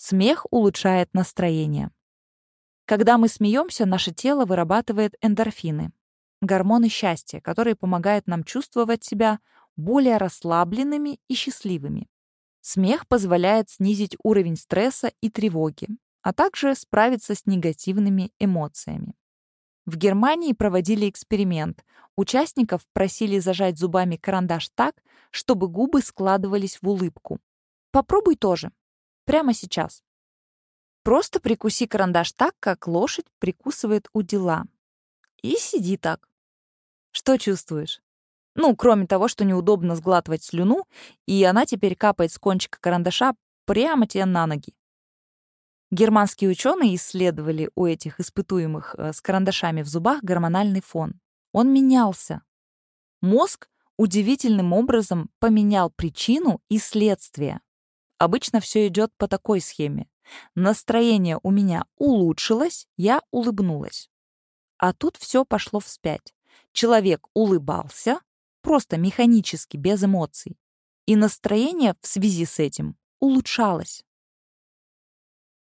Смех улучшает настроение. Когда мы смеемся, наше тело вырабатывает эндорфины, гормоны счастья, которые помогают нам чувствовать себя более расслабленными и счастливыми. Смех позволяет снизить уровень стресса и тревоги, а также справиться с негативными эмоциями. В Германии проводили эксперимент. Участников просили зажать зубами карандаш так, чтобы губы складывались в улыбку. Попробуй тоже. Прямо сейчас. Просто прикуси карандаш так, как лошадь прикусывает у дела. И сиди так. Что чувствуешь? Ну, кроме того, что неудобно сглатывать слюну, и она теперь капает с кончика карандаша прямо тебе на ноги. Германские ученые исследовали у этих испытуемых э, с карандашами в зубах гормональный фон. Он менялся. Мозг удивительным образом поменял причину и следствие. Обычно все идет по такой схеме. Настроение у меня улучшилось, я улыбнулась. А тут все пошло вспять. Человек улыбался, просто механически, без эмоций. И настроение в связи с этим улучшалось.